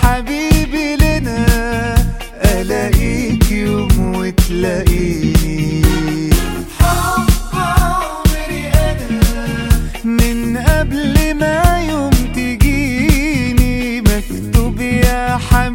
حبيبي لنا ألاقيك يوم وتلاقيني. حب عمري أنا من قبل ما يوم تجيني مكتوب يا حبيبي